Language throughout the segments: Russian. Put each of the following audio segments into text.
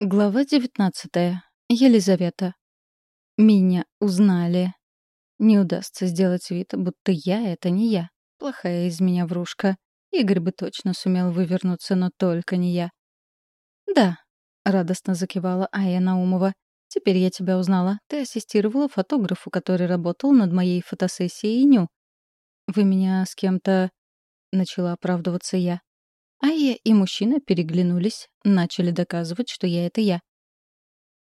Глава девятнадцатая. Елизавета. Меня узнали. Не удастся сделать вид, будто я — это не я. Плохая из меня врушка. Игорь бы точно сумел вывернуться, но только не я. «Да», — радостно закивала Ая Наумова. «Теперь я тебя узнала. Ты ассистировала фотографу, который работал над моей фотосессией Ню. Вы меня с кем-то...» — начала оправдываться я. Айя и мужчина переглянулись, начали доказывать, что я — это я.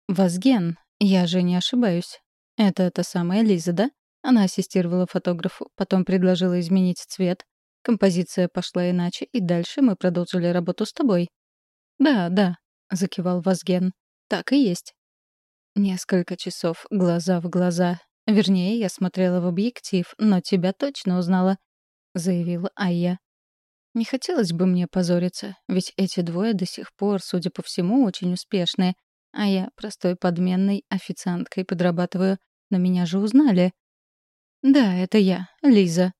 «Вазген, я же не ошибаюсь. Это та самая Лиза, да?» Она ассистировала фотографу, потом предложила изменить цвет. Композиция пошла иначе, и дальше мы продолжили работу с тобой. «Да, да», — закивал Вазген. «Так и есть». Несколько часов глаза в глаза. Вернее, я смотрела в объектив, но тебя точно узнала, — заявила Айя. Не хотелось бы мне позориться, ведь эти двое до сих пор, судя по всему, очень успешные, а я простой подменной официанткой подрабатываю. Но меня же узнали. «Да, это я, Лиза».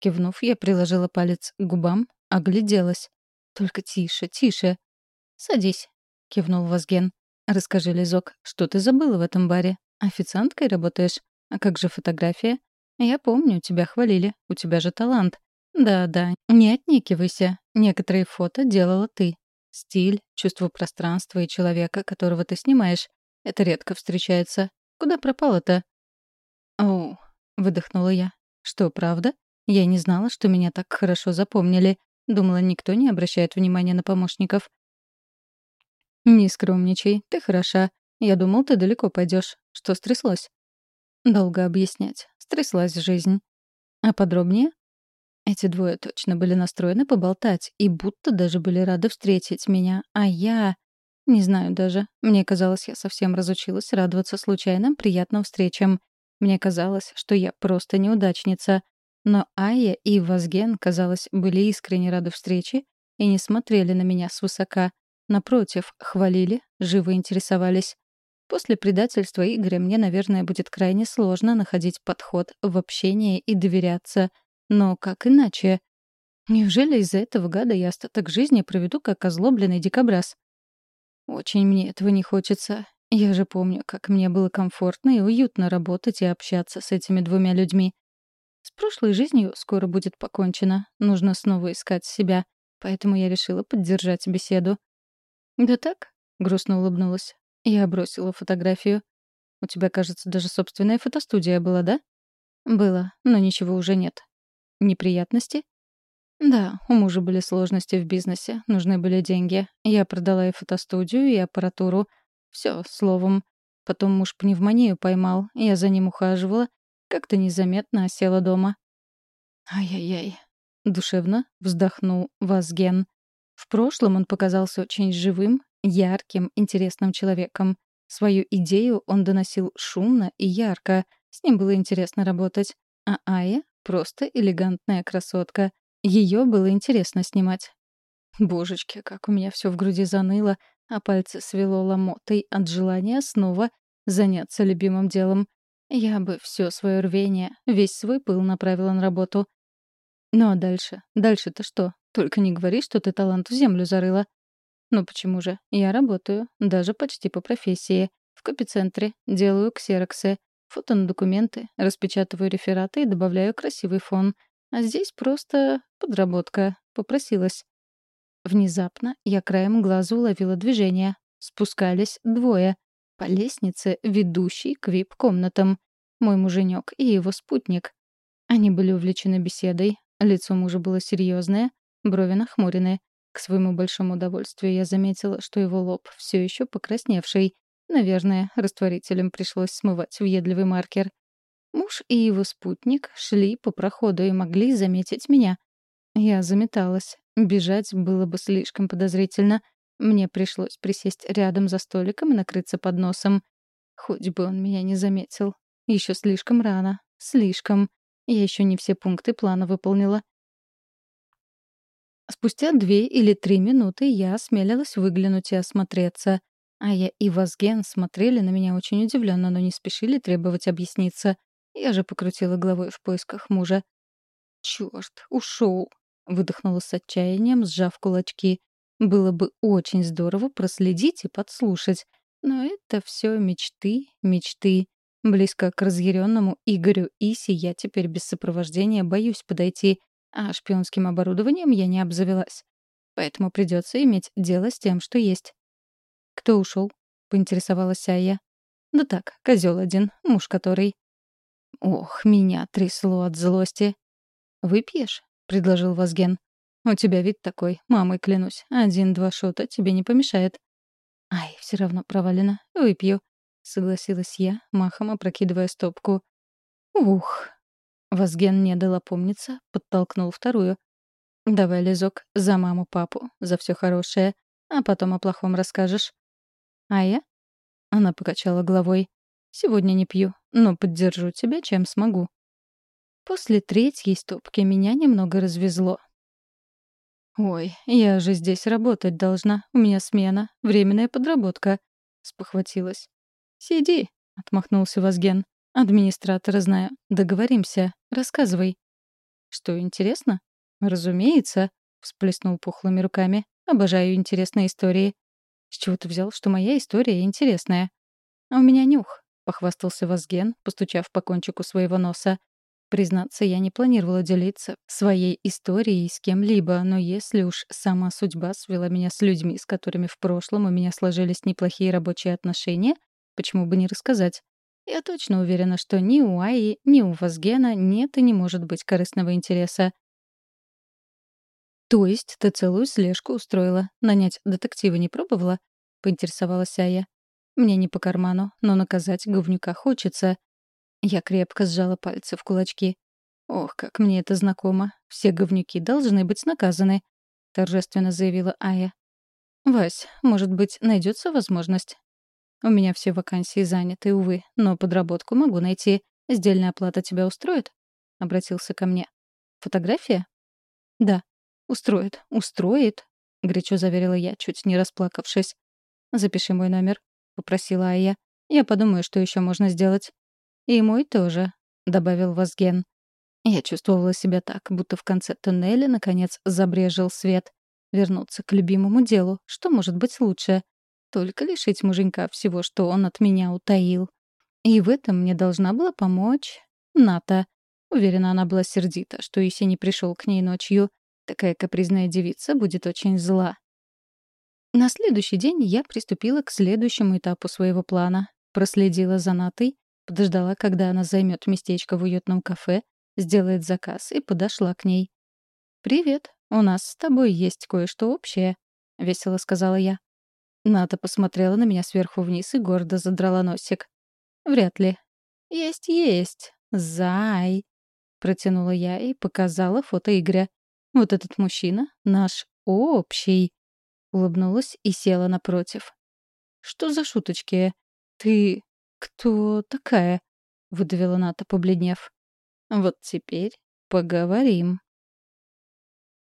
Кивнув, я приложила палец к губам, огляделась. «Только тише, тише». «Садись», — кивнул Вазген. «Расскажи, Лизок, что ты забыла в этом баре? Официанткой работаешь? А как же фотография? Я помню, тебя хвалили, у тебя же талант. Да-да, не отнекивайся. Некоторые фото делала ты. Стиль, чувство пространства и человека, которого ты снимаешь. Это редко встречается. Куда пропало-то? О, выдохнула я. Что, правда? Я не знала, что меня так хорошо запомнили. Думала, никто не обращает внимания на помощников. Не скромничай, ты хороша. Я думал, ты далеко пойдешь. Что стряслось? Долго объяснять. Стряслась жизнь. А подробнее? Эти двое точно были настроены поболтать и будто даже были рады встретить меня, а я... Не знаю даже. Мне казалось, я совсем разучилась радоваться случайным приятным встречам. Мне казалось, что я просто неудачница. Но Айя и Вазген, казалось, были искренне рады встрече и не смотрели на меня свысока. Напротив, хвалили, живо интересовались. После предательства Игоря мне, наверное, будет крайне сложно находить подход в общении и доверяться — но как иначе? Неужели из-за этого гада я остаток жизни проведу как озлобленный дикобраз? Очень мне этого не хочется. Я же помню, как мне было комфортно и уютно работать и общаться с этими двумя людьми. С прошлой жизнью скоро будет покончено. Нужно снова искать себя. Поэтому я решила поддержать беседу. «Да так?» — грустно улыбнулась. Я бросила фотографию. «У тебя, кажется, даже собственная фотостудия была, да?» «Было, но ничего уже нет. Неприятности? Да, у мужа были сложности в бизнесе, нужны были деньги. Я продала и фотостудию, и аппаратуру. Все, словом. Потом муж пневмонию поймал, я за ним ухаживала. Как-то незаметно осела дома. Ай-яй-яй. Душевно вздохнул Вазген. В прошлом он показался очень живым, ярким, интересным человеком. Свою идею он доносил шумно и ярко. С ним было интересно работать. А Ая Просто элегантная красотка. Ее было интересно снимать. Божечки, как у меня все в груди заныло, а пальцы свело ломотой от желания снова заняться любимым делом. Я бы все свое рвение, весь свой пыл направила на работу. Ну а дальше? Дальше-то что? Только не говори, что ты талант в землю зарыла. Ну почему же? Я работаю, даже почти по профессии. В копицентре, делаю ксероксы. Фото на документы, распечатываю рефераты и добавляю красивый фон. А здесь просто подработка. Попросилась. Внезапно я краем глаза уловила движение. Спускались двое. По лестнице, ведущей к вип-комнатам. Мой муженек и его спутник. Они были увлечены беседой. Лицо мужа было серьезное, брови нахмурены. К своему большому удовольствию я заметила, что его лоб все еще покрасневший, Наверное, растворителем пришлось смывать въедливый маркер. Муж и его спутник шли по проходу и могли заметить меня. Я заметалась. Бежать было бы слишком подозрительно. Мне пришлось присесть рядом за столиком и накрыться под носом. Хоть бы он меня не заметил. Еще слишком рано. Слишком. Я еще не все пункты плана выполнила. Спустя две или три минуты я осмелилась выглянуть и осмотреться. Ая и Вазген смотрели на меня очень удивленно, но не спешили требовать объясниться. Я же покрутила головой в поисках мужа. «Чёрт, ушёл!» — выдохнула с отчаянием, сжав кулачки. Было бы очень здорово проследить и подслушать. Но это все мечты, мечты. Близко к разъяренному Игорю Иси я теперь без сопровождения боюсь подойти, а шпионским оборудованием я не обзавелась. Поэтому придется иметь дело с тем, что есть. «Кто ушел? поинтересовалась Ая. «Да так, козел один, муж который». Ох, меня трясло от злости. «Выпьешь?» — предложил Вазген. «У тебя вид такой, мамой клянусь. Один-два шота тебе не помешает». «Ай, все равно провалено. Выпью», — согласилась я, махом опрокидывая стопку. «Ух!» Вазген не дал опомниться, подтолкнул вторую. «Давай, Лизок, за маму-папу, за все хорошее, а потом о плохом расскажешь». «А я?» Она покачала головой. «Сегодня не пью, но поддержу тебя, чем смогу». После третьей стопки меня немного развезло. «Ой, я же здесь работать должна. У меня смена, временная подработка», — спохватилась. «Сиди», — отмахнулся Вазген. «Администратора знаю. Договоримся. Рассказывай». «Что, интересно?» «Разумеется», — всплеснул пухлыми руками. «Обожаю интересные истории». «С чего ты взял, что моя история интересная?» «А у меня нюх», — похвастался Вазген, постучав по кончику своего носа. Признаться, я не планировала делиться своей историей с кем-либо, но если уж сама судьба свела меня с людьми, с которыми в прошлом у меня сложились неплохие рабочие отношения, почему бы не рассказать? Я точно уверена, что ни у Аи, ни у Вазгена нет и не может быть корыстного интереса. «То есть ты целую слежку устроила? Нанять детектива не пробовала?» — поинтересовалась Ая. «Мне не по карману, но наказать говнюка хочется. Я крепко сжала пальцы в кулачки. «Ох, как мне это знакомо. Все говнюки должны быть наказаны», — торжественно заявила Ая. «Вась, может быть, найдется возможность?» «У меня все вакансии заняты, увы, но подработку могу найти. Сдельная оплата тебя устроит?» — обратился ко мне. «Фотография?» «Да». «Устроит, устроит», — горячо заверила я, чуть не расплакавшись. «Запиши мой номер», — попросила Ая. «Я подумаю, что еще можно сделать». «И мой тоже», — добавил Вазген. Я чувствовала себя так, будто в конце туннеля, наконец, забрежил свет. Вернуться к любимому делу. Что может быть лучше? Только лишить муженька всего, что он от меня утаил. И в этом мне должна была помочь Ната. Уверена, она была сердита, что Иси не пришел к ней ночью. Такая капризная девица будет очень зла. На следующий день я приступила к следующему этапу своего плана. Проследила за Натой, Подождала, когда она займет местечко в уютном кафе, сделает заказ, и подошла к ней. «Привет, у нас с тобой есть кое-что общее», — весело сказала я. Ната посмотрела на меня сверху вниз и гордо задрала носик. «Вряд ли». «Есть, есть. Зай», — протянула я и показала фото Игоря. «Вот этот мужчина — наш общий». Улыбнулась и села напротив. «Что за шуточки? Ты «Кто такая?» — выдавила Ната, побледнев. «Вот теперь поговорим».